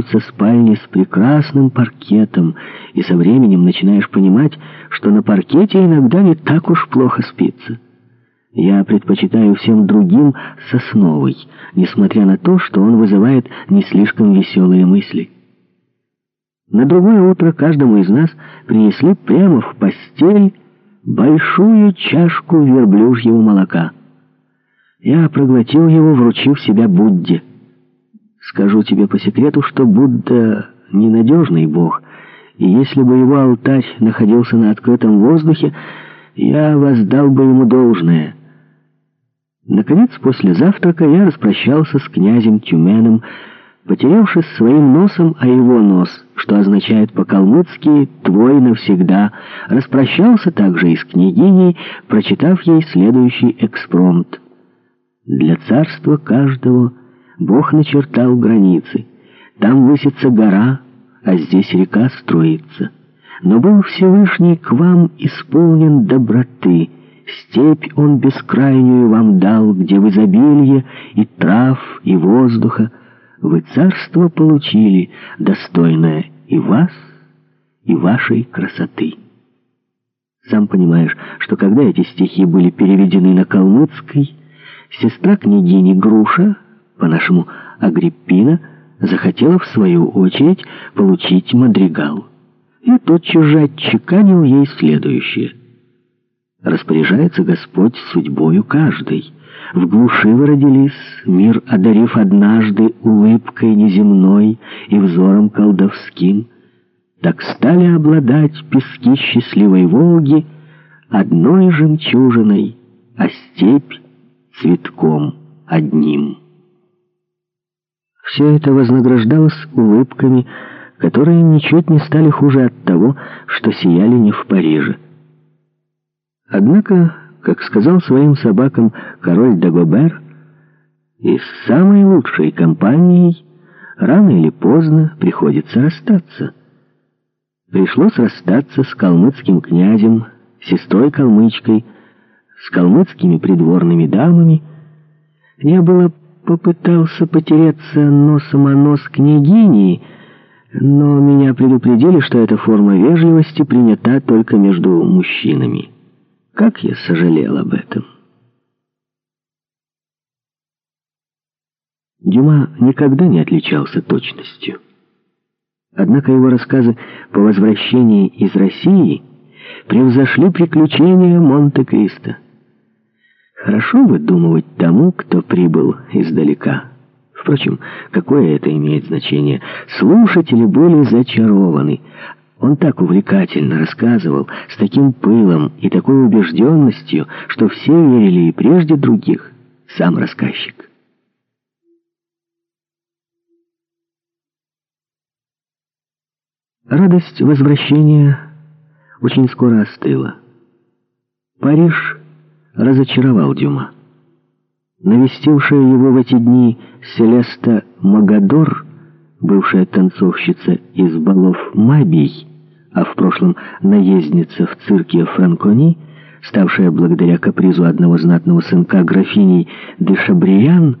попадаются спальни с прекрасным паркетом, и со временем начинаешь понимать, что на паркете иногда не так уж плохо спится. Я предпочитаю всем другим сосновый, несмотря на то, что он вызывает не слишком веселые мысли. На другое утро каждому из нас принесли прямо в постель большую чашку верблюжьего молока. Я проглотил его, вручив себя Будде. Скажу тебе по секрету, что Будда — ненадежный бог, и если бы его алтарь находился на открытом воздухе, я воздал бы ему должное. Наконец, после завтрака я распрощался с князем Тюменом, потерявшись своим носом о его нос, что означает по-калмыцки «твой навсегда», распрощался также и с княгиней, прочитав ей следующий экспромт. «Для царства каждого Бог начертал границы. Там высится гора, а здесь река строится. Но был Всевышний к вам исполнен доброты». Степь он бескрайнюю вам дал, где в изобилие и трав, и воздуха, вы царство получили, достойное и вас, и вашей красоты. Сам понимаешь, что когда эти стихи были переведены на калмыцкий, сестра княгини Груша, по-нашему Агриппина, захотела в свою очередь получить мадригал. И тотчас же отчеканил ей следующее. Распоряжается Господь судьбою каждой. В глуши вы родились, мир одарив однажды улыбкой неземной и взором колдовским. Так стали обладать пески счастливой Волги одной жемчужиной, а степь цветком одним. Все это вознаграждалось улыбками, которые ничуть не стали хуже от того, что сияли не в Париже. Однако как сказал своим собакам король Дагобер, и с самой лучшей компанией рано или поздно приходится расстаться. Пришлось расстаться с калмыцким князем, сестрой-калмычкой, с калмыцкими придворными дамами. Я было попытался потереться носом о нос княгини, но меня предупредили, что эта форма вежливости принята только между мужчинами. Как я сожалел об этом. Дюма никогда не отличался точностью. Однако его рассказы по возвращении из России превзошли приключения Монте-Кристо. Хорошо выдумывать тому, кто прибыл издалека. Впрочем, какое это имеет значение? Слушатели были зачарованы, он так увлекательно рассказывал, с таким пылом и такой убежденностью, что все верили и прежде других, сам рассказчик. Радость возвращения очень скоро остыла. Париж разочаровал Дюма. Навестившая его в эти дни Селеста Магадор, бывшая танцовщица из балов Мабий, а в прошлом наездница в цирке Франкони, ставшая благодаря капризу одного знатного сынка графиней де Шабриян,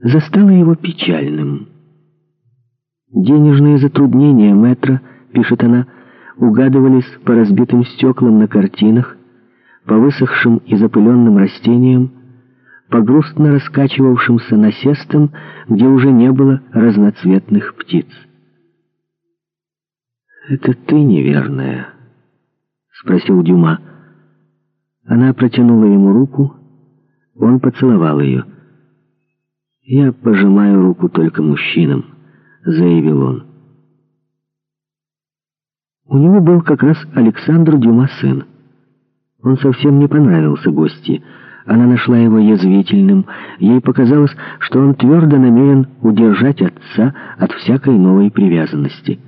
застала его печальным. Денежные затруднения метра, пишет она, угадывались по разбитым стеклам на картинах, по высохшим и запыленным растениям, по грустно раскачивавшимся насестам, где уже не было разноцветных птиц. «Это ты неверная?» — спросил Дюма. Она протянула ему руку, он поцеловал ее. «Я пожимаю руку только мужчинам», — заявил он. У него был как раз Александр Дюма сын. Он совсем не понравился гости. Она нашла его язвительным. Ей показалось, что он твердо намерен удержать отца от всякой новой привязанности.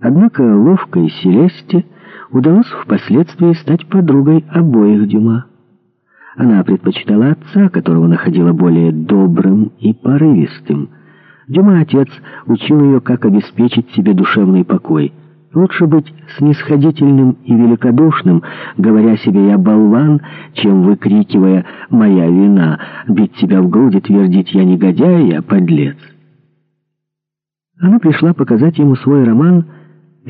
Однако ловкой Селесте удалось впоследствии стать подругой обоих Дюма. Она предпочитала отца, которого находила более добрым и порывистым. Дюма отец учил ее, как обеспечить себе душевный покой. Лучше быть снисходительным и великодушным, говоря себе «я болван», чем выкрикивая «моя вина», бить себя в грудь и твердить «я негодяй, я подлец». Она пришла показать ему свой роман